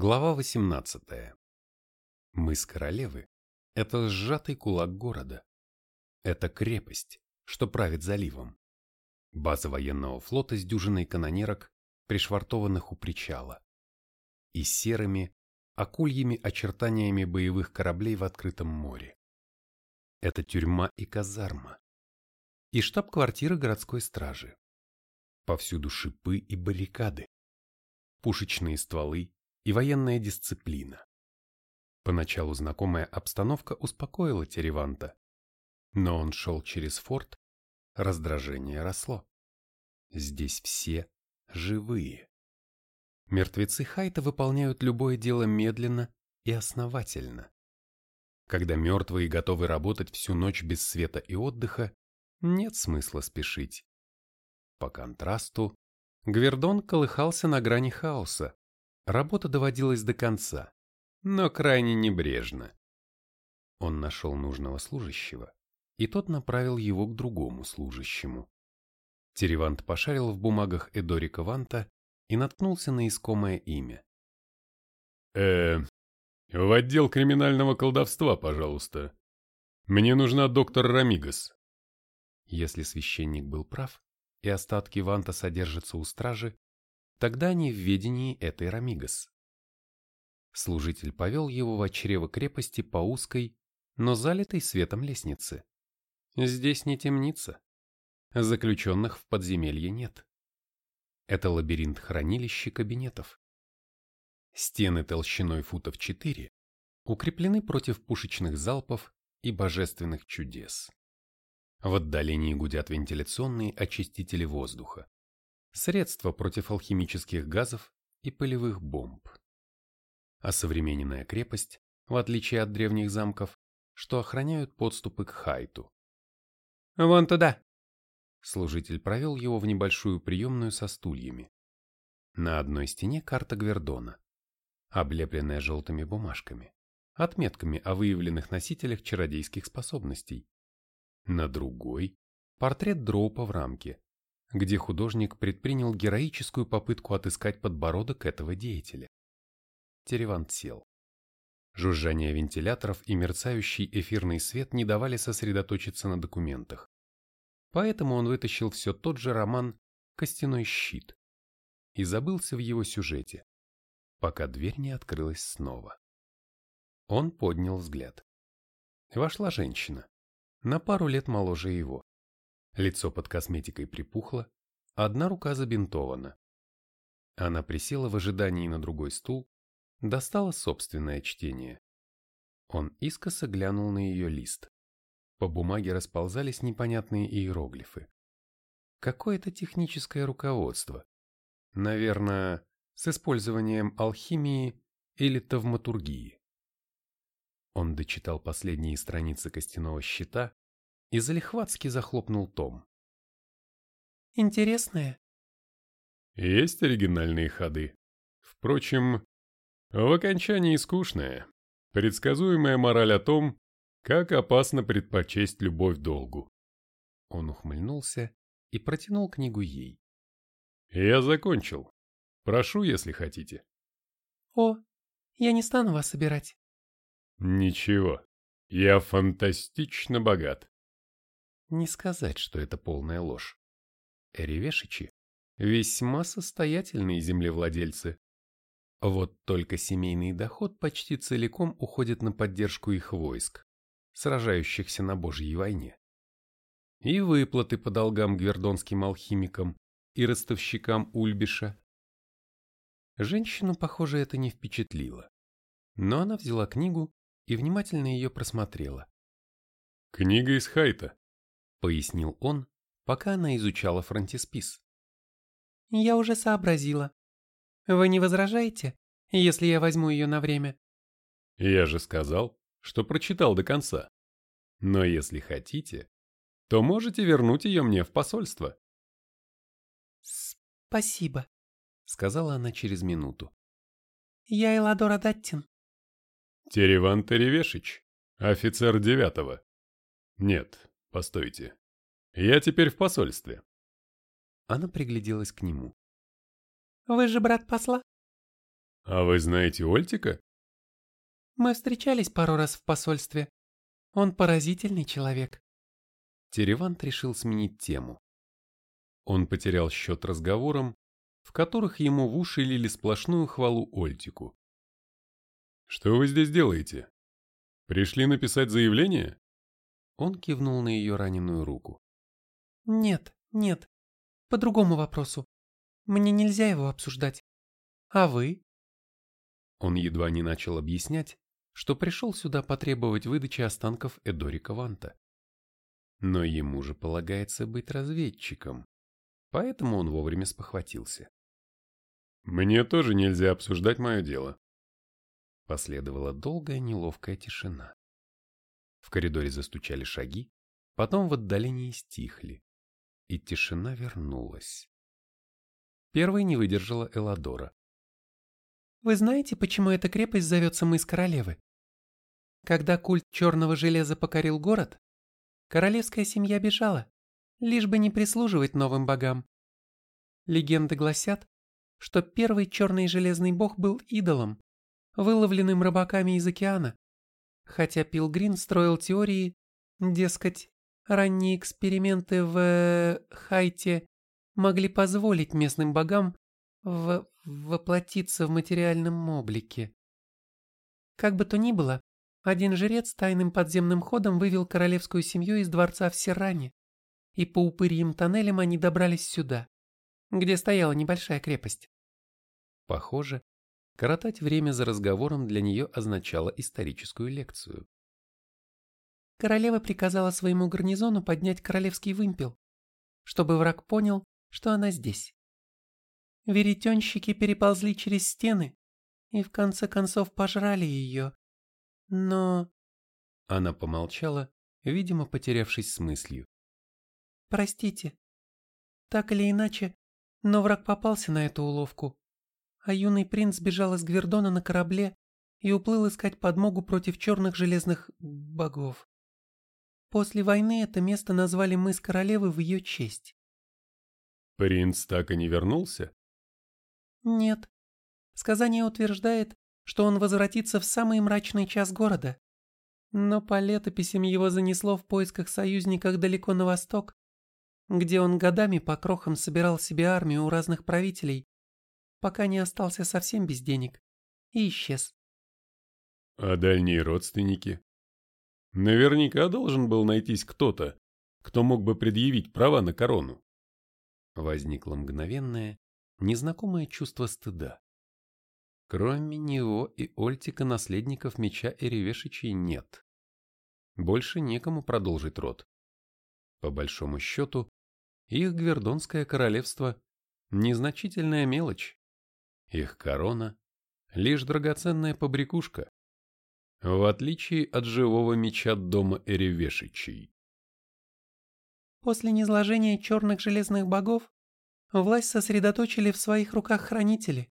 Глава 18. Мыс королевы – это сжатый кулак города. Это крепость, что правит заливом. База военного флота с дюжиной канонерок, пришвартованных у причала. И серыми, акульями очертаниями боевых кораблей в открытом море. Это тюрьма и казарма. И штаб-квартира городской стражи. Повсюду шипы и баррикады. Пушечные стволы, и военная дисциплина. Поначалу знакомая обстановка успокоила Тереванта, но он шел через форт, раздражение росло. Здесь все живые. Мертвецы Хайта выполняют любое дело медленно и основательно. Когда мертвые готовы работать всю ночь без света и отдыха, нет смысла спешить. По контрасту, Гвердон колыхался на грани хаоса, Работа доводилась до конца, но крайне небрежно. Он нашел нужного служащего, и тот направил его к другому служащему. Теревант пошарил в бумагах Эдорика Ванта и наткнулся на искомое имя. э в отдел криминального колдовства, пожалуйста. Мне нужна доктор Рамигас». Если священник был прав, и остатки Ванта содержатся у стражи, Тогда они в ведении этой Рамигас. Служитель повел его в чрево крепости по узкой, но залитой светом лестнице. Здесь не темница. Заключенных в подземелье нет. Это лабиринт хранилища кабинетов. Стены толщиной футов 4 укреплены против пушечных залпов и божественных чудес. В отдалении гудят вентиляционные очистители воздуха средства против алхимических газов и полевых бомб. А современная крепость, в отличие от древних замков, что охраняют подступы к Хайту. «Вон туда!» Служитель провел его в небольшую приемную со стульями. На одной стене карта Гвердона, облепленная желтыми бумажками, отметками о выявленных носителях чародейских способностей. На другой – портрет Дроупа в рамке, где художник предпринял героическую попытку отыскать подбородок этого деятеля. Теревант сел. Жужжание вентиляторов и мерцающий эфирный свет не давали сосредоточиться на документах. Поэтому он вытащил все тот же роман «Костяной щит» и забылся в его сюжете, пока дверь не открылась снова. Он поднял взгляд. Вошла женщина, на пару лет моложе его. Лицо под косметикой припухло, одна рука забинтована. Она присела в ожидании на другой стул, достала собственное чтение. Он искоса глянул на ее лист. По бумаге расползались непонятные иероглифы. Какое-то техническое руководство. Наверное, с использованием алхимии или тавматургии. Он дочитал последние страницы костяного щита и залихватски захлопнул том. «Интересное?» «Есть оригинальные ходы. Впрочем, в окончании скучное. Предсказуемая мораль о том, как опасно предпочесть любовь долгу». Он ухмыльнулся и протянул книгу ей. «Я закончил. Прошу, если хотите». «О, я не стану вас собирать». «Ничего, я фантастично богат. Не сказать, что это полная ложь. Эревешичи – весьма состоятельные землевладельцы. Вот только семейный доход почти целиком уходит на поддержку их войск, сражающихся на Божьей войне. И выплаты по долгам гвердонским алхимикам и ростовщикам Ульбиша. Женщину, похоже, это не впечатлило. Но она взяла книгу и внимательно ее просмотрела. «Книга из Хайта», — пояснил он, пока она изучала фронтиспис. «Я уже сообразила. Вы не возражаете, если я возьму ее на время?» «Я же сказал, что прочитал до конца. Но если хотите, то можете вернуть ее мне в посольство». «Спасибо», — сказала она через минуту. «Я Эладора Даттин». «Тереван Теревешич, офицер девятого». «Нет, Постойте. Я теперь в посольстве. Она пригляделась к нему. Вы же брат посла? А вы знаете Ольтика? Мы встречались пару раз в посольстве. Он поразительный человек. Теревант решил сменить тему. Он потерял счет разговорам, в которых ему в уши лили сплошную хвалу Ольтику. «Что вы здесь делаете? Пришли написать заявление?» Он кивнул на ее раненую руку. «Нет, нет. По другому вопросу. Мне нельзя его обсуждать. А вы?» Он едва не начал объяснять, что пришел сюда потребовать выдачи останков Эдорика Ванта. Но ему же полагается быть разведчиком, поэтому он вовремя спохватился. «Мне тоже нельзя обсуждать мое дело». Последовала долгая неловкая тишина. В коридоре застучали шаги, потом в отдалении стихли, и тишина вернулась. Первой не выдержала Эладора. «Вы знаете, почему эта крепость зовется Мыс Королевы? Когда культ черного железа покорил город, королевская семья бежала, лишь бы не прислуживать новым богам. Легенды гласят, что первый черный железный бог был идолом, выловленным рыбаками из океана, хотя Пилгрин строил теории, дескать, ранние эксперименты в э, Хайте могли позволить местным богам в воплотиться в материальном облике. Как бы то ни было, один жрец тайным подземным ходом вывел королевскую семью из дворца в Сиране, и по упырьим тоннелям они добрались сюда, где стояла небольшая крепость. Похоже, коротать время за разговором для нее означало историческую лекцию. Королева приказала своему гарнизону поднять королевский вымпел, чтобы враг понял, что она здесь. Веретенщики переползли через стены и в конце концов пожрали ее, но... Она помолчала, видимо, потерявшись с мыслью. Простите. Так или иначе, но враг попался на эту уловку, а юный принц бежал из Гвердона на корабле и уплыл искать подмогу против черных железных богов. После войны это место назвали мыс королевы в ее честь. Принц так и не вернулся? Нет. Сказание утверждает, что он возвратится в самый мрачный час города. Но по летописям его занесло в поисках союзников далеко на восток, где он годами по крохам собирал себе армию у разных правителей, пока не остался совсем без денег и исчез. А дальние родственники? Наверняка должен был найтись кто-то, кто мог бы предъявить права на корону. Возникло мгновенное, незнакомое чувство стыда. Кроме него и Ольтика наследников меча Эревешичей нет. Больше некому продолжить род. По большому счету, их Гвердонское королевство – незначительная мелочь. Их корона – лишь драгоценная побрякушка, в отличие от живого меча дома Эревешичей. После низложения черных железных богов власть сосредоточили в своих руках хранители,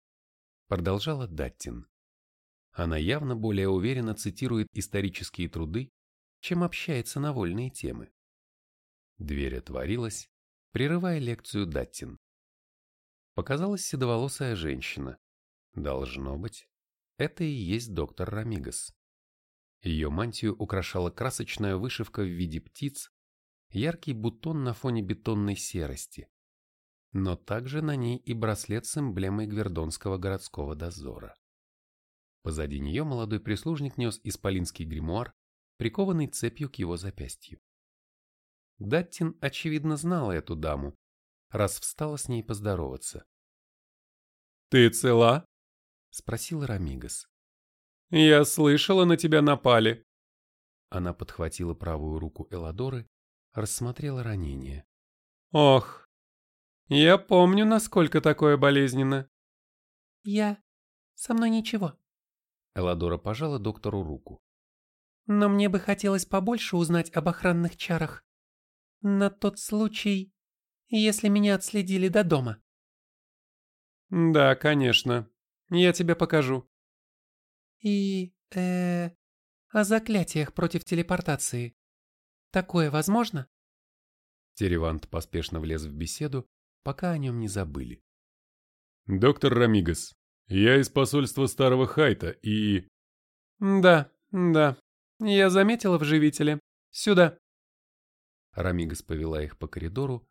продолжала Даттин. Она явно более уверенно цитирует исторические труды, чем общается на вольные темы. Дверь отворилась, прерывая лекцию Даттин. Показалась седоволосая женщина. Должно быть, это и есть доктор Рамигас. Ее мантию украшала красочная вышивка в виде птиц, яркий бутон на фоне бетонной серости но также на ней и браслет с эмблемой Гвердонского городского дозора. Позади нее молодой прислужник нес исполинский гримуар, прикованный цепью к его запястью. Даттин, очевидно, знала эту даму, раз встала с ней поздороваться. «Ты цела?» — спросил Рамигас. «Я слышала, на тебя напали». Она подхватила правую руку Эладоры, рассмотрела ранение. «Ох, я помню, насколько такое болезненно. Я... Со мной ничего. Эладора пожала доктору руку. Но мне бы хотелось побольше узнать об охранных чарах. На тот случай, если меня отследили до дома. Да, конечно. Я тебе покажу. И... э... о заклятиях против телепортации. Такое возможно? Теревант поспешно влез в беседу, пока о нем не забыли. «Доктор Рамигас, Я из посольства Старого Хайта и... Да, да. Я заметила в живителе. Сюда. Рамигас повела их по коридору,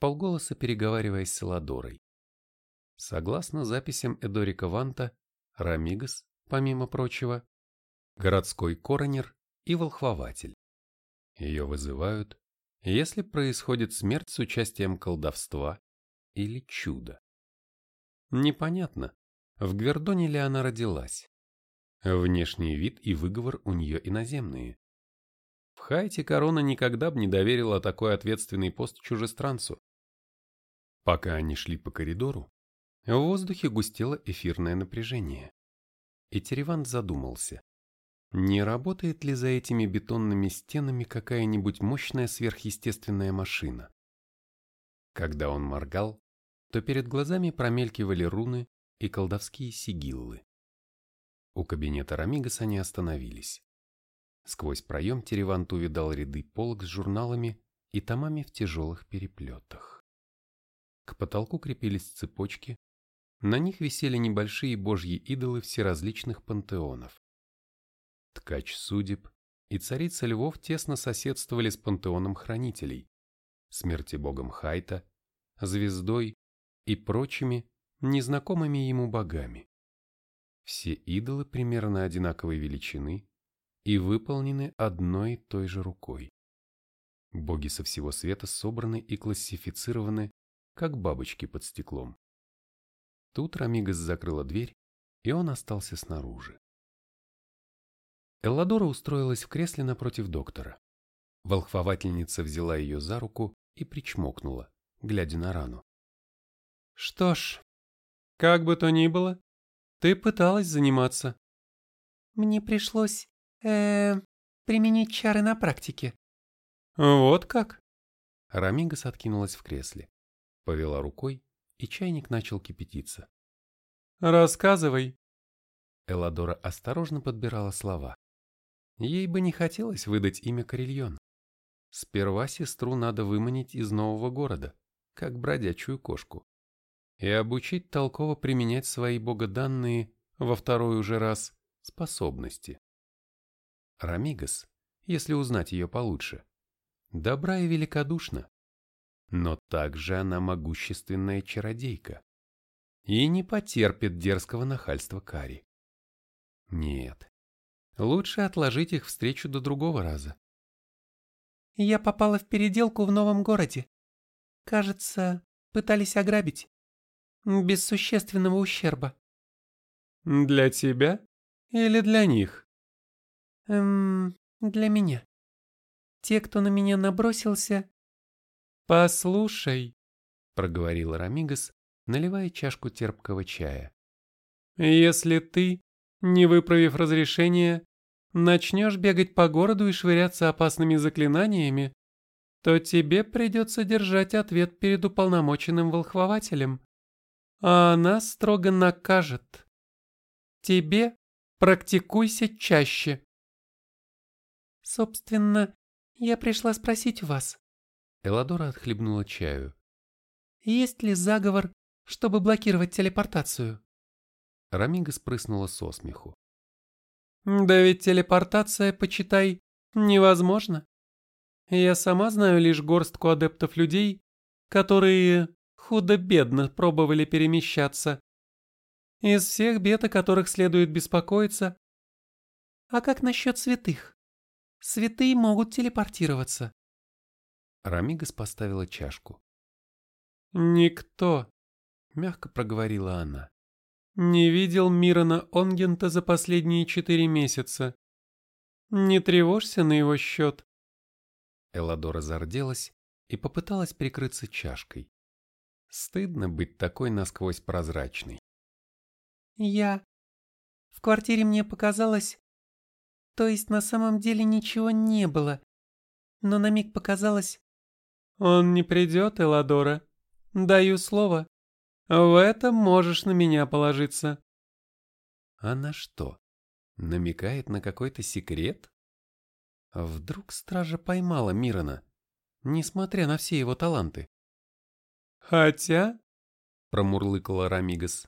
вполголоса переговариваясь с Ладорой. Согласно записям Эдорика Ванта, Рамигас, помимо прочего, городской коронер и волхвователь. Ее вызывают, если происходит смерть с участием колдовства или чуда. Непонятно, в Гвердоне ли она родилась. Внешний вид и выговор у нее иноземные. В Хайте корона никогда бы не доверила такой ответственный пост чужестранцу. Пока они шли по коридору, в воздухе густело эфирное напряжение. И Теревант задумался, не работает ли за этими бетонными стенами какая-нибудь мощная сверхъестественная машина. Когда он моргал, то перед глазами промелькивали руны и колдовские сигиллы. У кабинета Рамигас они остановились. Сквозь проем Теревант увидал ряды полок с журналами и томами в тяжелых переплетах. К потолку крепились цепочки, на них висели небольшие божьи идолы всеразличных пантеонов. Ткач судеб и царица львов тесно соседствовали с пантеоном хранителей, смерти богом Хайта, звездой и прочими незнакомыми ему богами. Все идолы примерно одинаковой величины и выполнены одной и той же рукой. Боги со всего света собраны и классифицированы, как бабочки под стеклом. Тут Рамигас закрыла дверь, и он остался снаружи. Элладора устроилась в кресле напротив доктора. Волхвовательница взяла ее за руку и причмокнула, глядя на рану. Что ж, как бы то ни было, ты пыталась заниматься. Мне пришлось, э, применить чары на практике. Вот как? Рамигас откинулась в кресле, повела рукой, и чайник начал кипятиться. Рассказывай. Эладора осторожно подбирала слова. Ей бы не хотелось выдать имя Карельон. Сперва сестру надо выманить из нового города, как бродячую кошку и обучить толково применять свои богоданные во второй уже раз способности. Рамигас, если узнать ее получше, добра и великодушна, но также она могущественная чародейка и не потерпит дерзкого нахальства Кари. Нет, лучше отложить их встречу до другого раза. Я попала в переделку в новом городе. Кажется, пытались ограбить без существенного ущерба. Для тебя или для них? Эм, для меня. Те, кто на меня набросился... Послушай, проговорил Рамигас, наливая чашку терпкого чая. Если ты, не выправив разрешения, начнешь бегать по городу и швыряться опасными заклинаниями, то тебе придется держать ответ перед уполномоченным волхвователем а она строго накажет. Тебе практикуйся чаще. Собственно, я пришла спросить вас. Эладора отхлебнула чаю. Есть ли заговор, чтобы блокировать телепортацию? Рамига спрыснула со смеху. Да ведь телепортация, почитай, невозможно. Я сама знаю лишь горстку адептов людей, которые худо-бедно пробовали перемещаться. Из всех бед, о которых следует беспокоиться. А как насчет святых? Святые могут телепортироваться. Рамигас поставила чашку. «Никто», — мягко проговорила она, — «не видел Мирона Онгента за последние четыре месяца. Не тревожься на его счет». Эладора зарделась и попыталась прикрыться чашкой. Стыдно быть такой насквозь прозрачной. Я... В квартире мне показалось... То есть на самом деле ничего не было. Но на миг показалось... Он не придет, Эладора. Даю слово. В этом можешь на меня положиться. Она что, намекает на какой-то секрет? Вдруг стража поймала Мирона, несмотря на все его таланты? Хотя, промурлыкала Рамигас,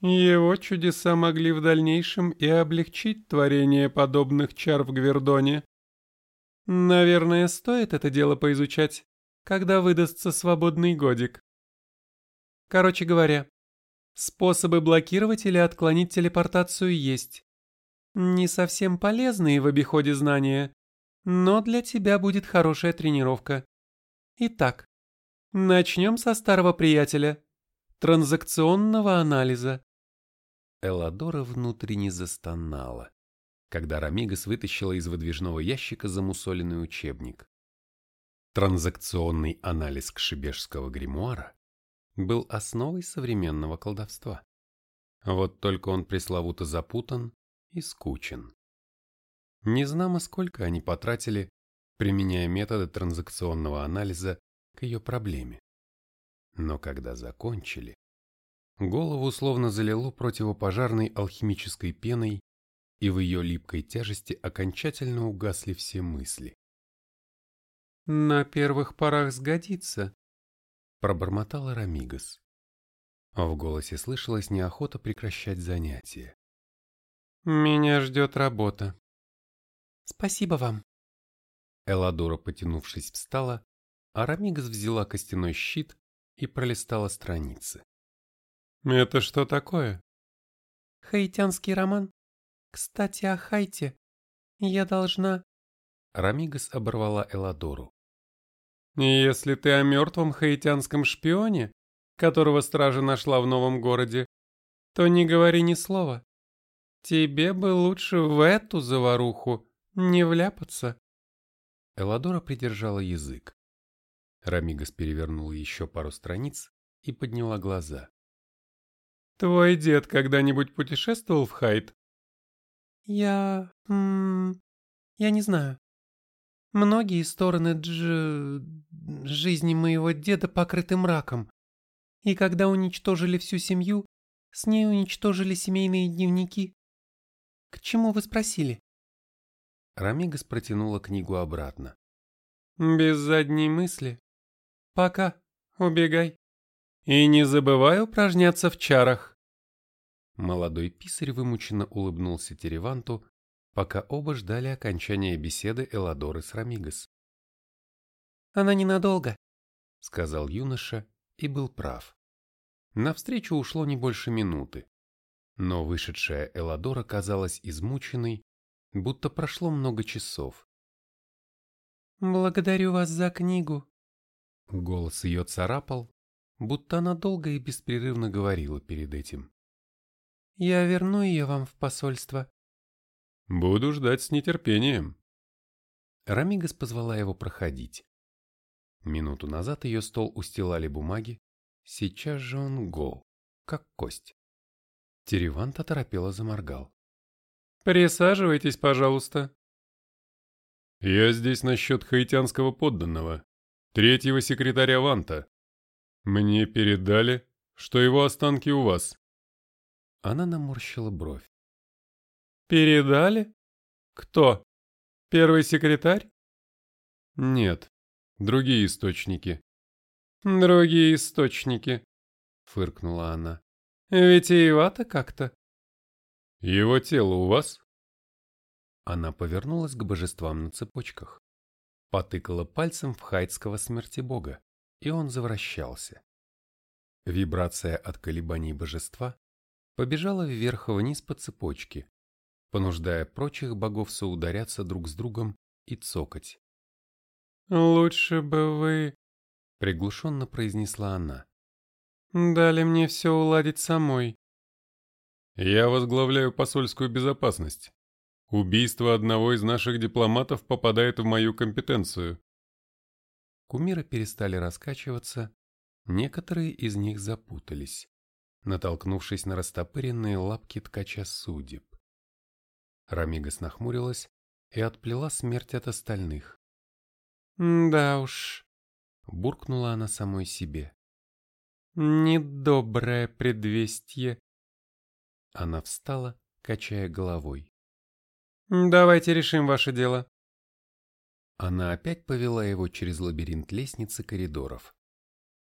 Его чудеса могли в дальнейшем и облегчить творение подобных чар в Гвердоне. Наверное, стоит это дело поизучать, когда выдастся свободный годик. Короче говоря, способы блокировать или отклонить телепортацию есть. Не совсем полезные в обиходе знания, но для тебя будет хорошая тренировка. Итак, начнем со старого приятеля – транзакционного анализа. Эладора внутренне застонала, когда Рамигас вытащила из выдвижного ящика замусоленный учебник. Транзакционный анализ кшибежского гримуара был основой современного колдовства. Вот только он пресловуто запутан и скучен. Не знамо, сколько они потратили, применяя методы транзакционного анализа к ее проблеме. Но когда закончили, голову словно залило противопожарной алхимической пеной, и в ее липкой тяжести окончательно угасли все мысли. «На первых порах сгодится», — пробормотала Рамигас. В голосе слышалась неохота прекращать занятия. «Меня ждет работа». Спасибо вам. Эладора, потянувшись, встала, а Рамигас взяла костяной щит и пролистала страницы. «Это что такое?» «Хаитянский роман. Кстати, о Хайте. Я должна...» Рамигас оборвала Эладору. «Если ты о мертвом хаитянском шпионе, которого стража нашла в новом городе, то не говори ни слова. Тебе бы лучше в эту заваруху не вляпаться. Эладора придержала язык. Рамигас перевернула еще пару страниц и подняла глаза. «Твой дед когда-нибудь путешествовал в Хайт?» «Я... М -м, я не знаю. Многие стороны дж... жизни моего деда покрыты мраком. И когда уничтожили всю семью, с ней уничтожили семейные дневники. К чему вы спросили?» Рамигас протянула книгу обратно. «Без задней мысли. Пока. Убегай. И не забывай упражняться в чарах». Молодой писарь вымученно улыбнулся Тереванту, пока оба ждали окончания беседы Эладоры с Рамигас. «Она ненадолго», — сказал юноша и был прав. Навстречу ушло не больше минуты, но вышедшая Эладора казалась измученной будто прошло много часов. «Благодарю вас за книгу». Голос ее царапал, будто она долго и беспрерывно говорила перед этим. «Я верну ее вам в посольство». «Буду ждать с нетерпением». Рамигас позвала его проходить. Минуту назад ее стол устилали бумаги, сейчас же он гол, как кость. Теревант оторопело заморгал. Присаживайтесь, пожалуйста. Я здесь насчет хаитянского подданного, третьего секретаря Ванта. Мне передали, что его останки у вас. Она наморщила бровь. Передали? Кто? Первый секретарь? Нет, другие источники. Другие источники, фыркнула она. Витиевато как-то. Его тело у вас? Она повернулась к божествам на цепочках, потыкала пальцем в хайтского смерти бога, и он завращался. Вибрация от колебаний божества побежала вверх-вниз по цепочке, понуждая прочих богов соударяться друг с другом и цокать. «Лучше бы вы...» — приглушенно произнесла она. «Дали мне все уладить самой. Я возглавляю посольскую безопасность. Убийство одного из наших дипломатов попадает в мою компетенцию. Кумиры перестали раскачиваться, некоторые из них запутались, натолкнувшись на растопыренные лапки ткача судеб. Рамигас нахмурилась и отплела смерть от остальных. «Да уж», — буркнула она самой себе. «Недоброе предвестие». Она встала, качая головой. «Давайте решим ваше дело». Она опять повела его через лабиринт лестниц и коридоров.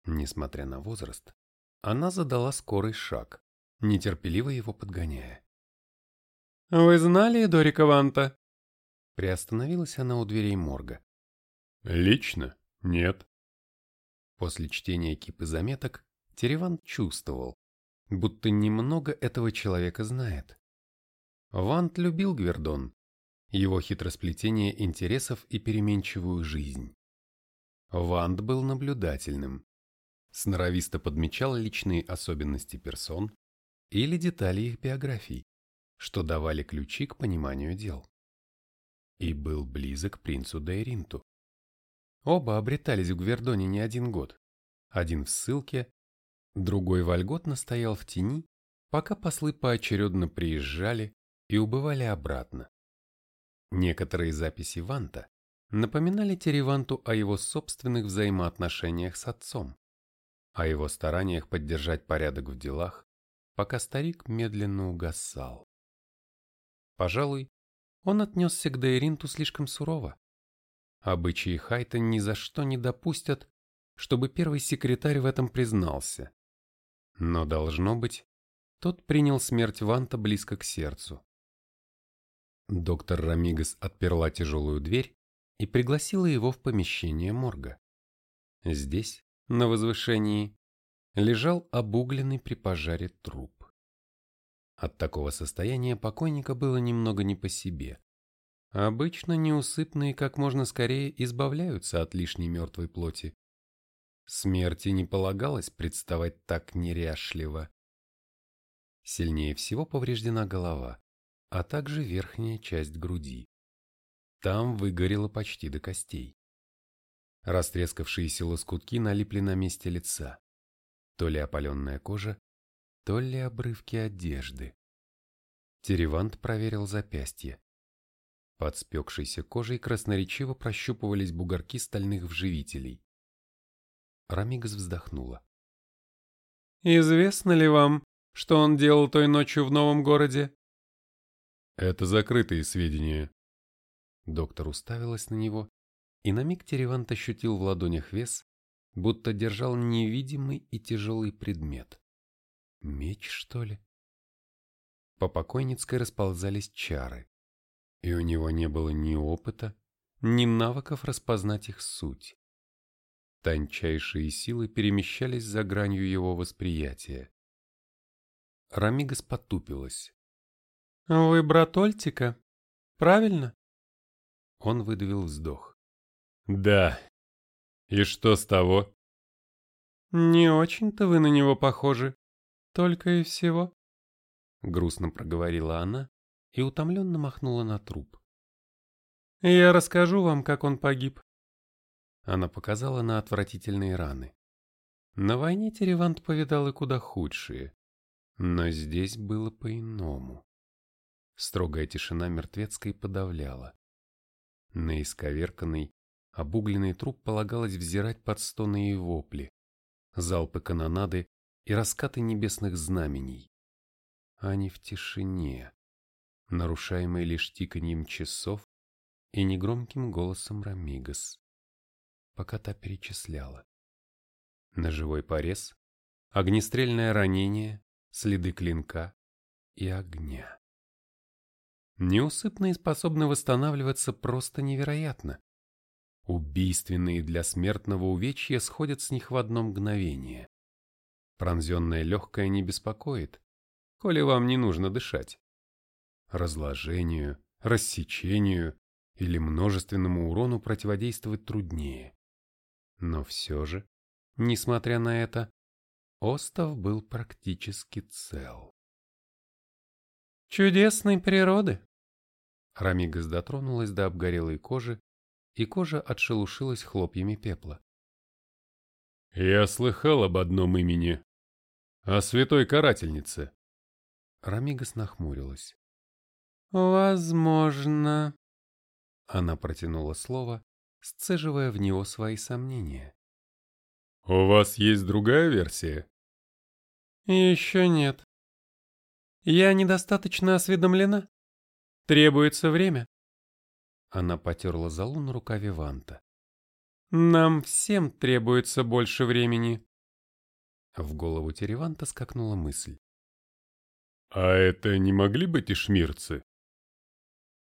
Несмотря на возраст, она задала скорый шаг, нетерпеливо его подгоняя. «Вы знали Дорика Ванта?» Приостановилась она у дверей морга. «Лично? Нет». После чтения кипы заметок Тереван чувствовал, будто немного этого человека знает. Вант любил Гвердон, его хитросплетение интересов и переменчивую жизнь. Вант был наблюдательным, сноровисто подмечал личные особенности персон или детали их биографий, что давали ключи к пониманию дел. И был близок принцу Дейринту. Оба обретались в Гвердоне не один год, один в ссылке, другой вольготно стоял в тени, пока послы поочередно приезжали и убывали обратно. Некоторые записи Ванта напоминали Тереванту о его собственных взаимоотношениях с отцом, о его стараниях поддержать порядок в делах, пока старик медленно угасал. Пожалуй, он отнесся к Дейринту слишком сурово. Обычаи Хайта ни за что не допустят, чтобы первый секретарь в этом признался. Но, должно быть, тот принял смерть Ванта близко к сердцу. Доктор Рамигас отперла тяжелую дверь и пригласила его в помещение морга. Здесь, на возвышении, лежал обугленный при пожаре труп. От такого состояния покойника было немного не по себе. Обычно неусыпные как можно скорее избавляются от лишней мертвой плоти. Смерти не полагалось представать так неряшливо. Сильнее всего повреждена голова а также верхняя часть груди. Там выгорело почти до костей. Растрескавшиеся лоскутки налипли на месте лица. То ли опаленная кожа, то ли обрывки одежды. Теревант проверил запястье. Под спекшейся кожей красноречиво прощупывались бугорки стальных вживителей. Рамигас вздохнула. «Известно ли вам, что он делал той ночью в новом городе?» Это закрытые сведения. Доктор уставилась на него, и на миг Теревант ощутил в ладонях вес, будто держал невидимый и тяжелый предмет. Меч, что ли? По покойницкой расползались чары, и у него не было ни опыта, ни навыков распознать их суть. Тончайшие силы перемещались за гранью его восприятия. Рамигас потупилась. «Вы брат Ольтика, правильно?» Он выдавил вздох. «Да. И что с того?» «Не очень-то вы на него похожи. Только и всего». Грустно проговорила она и утомленно махнула на труп. «Я расскажу вам, как он погиб». Она показала на отвратительные раны. На войне Теревант повидал и куда худшие. Но здесь было по-иному. Строгая тишина мертвецкой подавляла. На исковерканный, обугленный труп полагалось взирать под стоны и вопли, залпы канонады и раскаты небесных знамений. А не в тишине, нарушаемой лишь тиканьем часов и негромким голосом Рамигас, пока та перечисляла. Ножевой порез, огнестрельное ранение, следы клинка и огня. Неусыпные способны восстанавливаться просто невероятно. Убийственные для смертного увечья сходят с них в одно мгновение. Пронзенное легкое не беспокоит, коли вам не нужно дышать. Разложению, рассечению или множественному урону противодействовать труднее. Но все же, несмотря на это, остов был практически цел. «Чудесной природы», Рамигас дотронулась до обгорелой кожи, и кожа отшелушилась хлопьями пепла. «Я слыхал об одном имени. О святой карательнице». Рамигас нахмурилась. «Возможно...» Она протянула слово, сцеживая в него свои сомнения. «У вас есть другая версия?» «Еще нет. Я недостаточно осведомлена. Требуется время. Она потерла залу на рукаве Ванта. Нам всем требуется больше времени. В голову Тереванта скакнула мысль. А это не могли быть ишмирцы?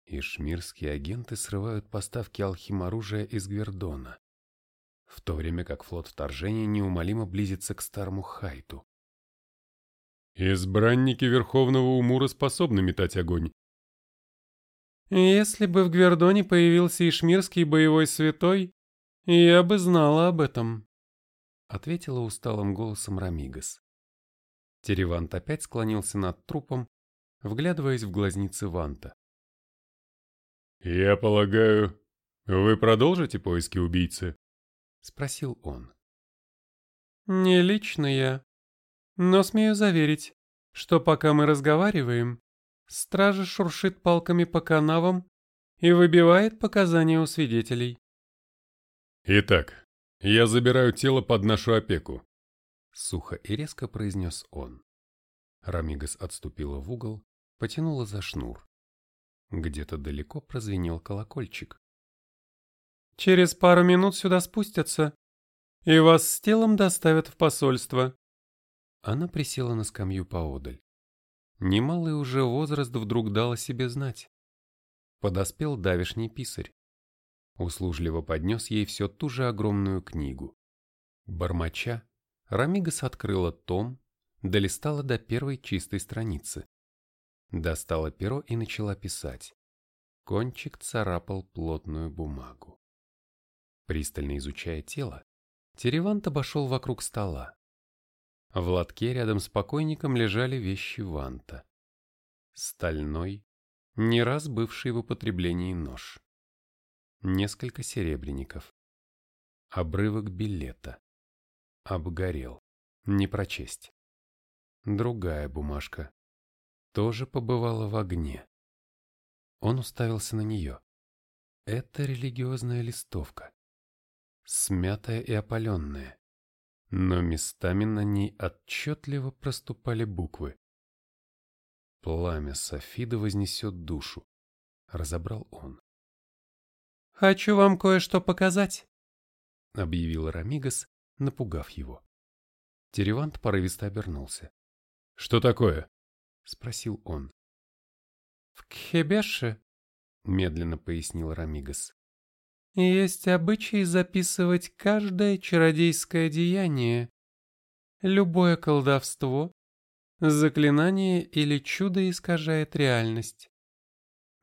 Ишмирские агенты срывают поставки алхиморужия из Гвердона, в то время как флот вторжения неумолимо близится к Старому Хайту. Избранники Верховного Умура способны метать огонь. Если бы в Гвердоне появился Ишмирский боевой святой, я бы знала об этом, — ответила усталым голосом Рамигас. Теревант опять склонился над трупом, вглядываясь в глазницы Ванта. «Я полагаю, вы продолжите поиски убийцы?» — спросил он. «Не лично я, но смею заверить, что пока мы разговариваем, стража шуршит палками по канавам и выбивает показания у свидетелей». «Итак, я забираю тело под нашу опеку», — сухо и резко произнес он. Рамигас отступила в угол, потянула за шнур. Где-то далеко прозвенел колокольчик. «Через пару минут сюда спустятся, и вас с телом доставят в посольство». Она присела на скамью поодаль. Немалый уже возраст вдруг дал о себе знать. Подоспел давишний писарь. Услужливо поднес ей все ту же огромную книгу. Бормоча, Рамигас открыла том, долистала до первой чистой страницы. Достала перо и начала писать. Кончик царапал плотную бумагу. Пристально изучая тело, Теревант обошел вокруг стола. В лотке рядом с покойником лежали вещи Ванта. Стальной, не раз бывший в употреблении нож. Несколько серебряников. Обрывок билета. Обгорел. Не прочесть. Другая бумажка тоже побывала в огне. Он уставился на нее. Это религиозная листовка. Смятая и опаленная. Но местами на ней отчетливо проступали буквы. Пламя Софида вознесет душу. Разобрал он. «Хочу вам кое-что показать», — объявил Рамигас, напугав его. Теревант порывисто обернулся. «Что такое?» — спросил он. «В Кхебеше», — медленно пояснил Рамигас, — «есть обычай записывать каждое чародейское деяние, любое колдовство, заклинание или чудо искажает реальность.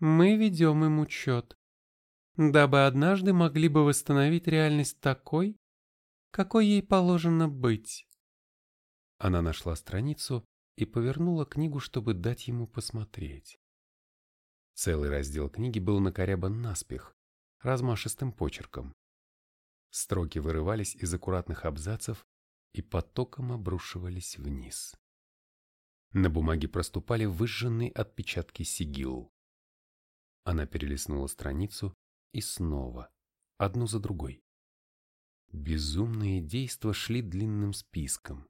Мы ведем им учет, дабы однажды могли бы восстановить реальность такой, какой ей положено быть». Она нашла страницу и повернула книгу, чтобы дать ему посмотреть. Целый раздел книги был накорябан наспех, размашистым почерком. Строки вырывались из аккуратных абзацев и потоком обрушивались вниз. На бумаге проступали выжженные отпечатки сигил. Она перелистнула страницу и снова, одну за другой. Безумные действия шли длинным списком.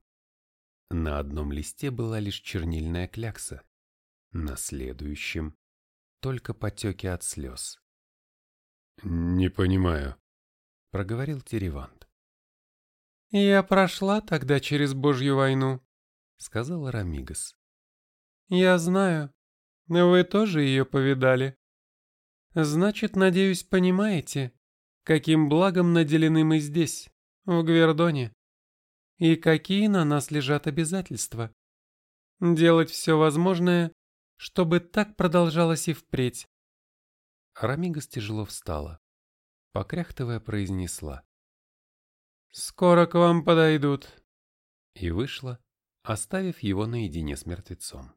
На одном листе была лишь чернильная клякса, на следующем — только потеки от слез. «Не понимаю», — проговорил Теревант. «Я прошла тогда через Божью войну», — сказал Рамигас. «Я знаю. Вы тоже ее повидали. Значит, надеюсь, понимаете, каким благом наделены мы здесь, в Гвердоне и какие на нас лежат обязательства. Делать все возможное, чтобы так продолжалось и впредь. Рамигас тяжело встала. Покряхтывая, произнесла. «Скоро к вам подойдут». И вышла, оставив его наедине с мертвецом.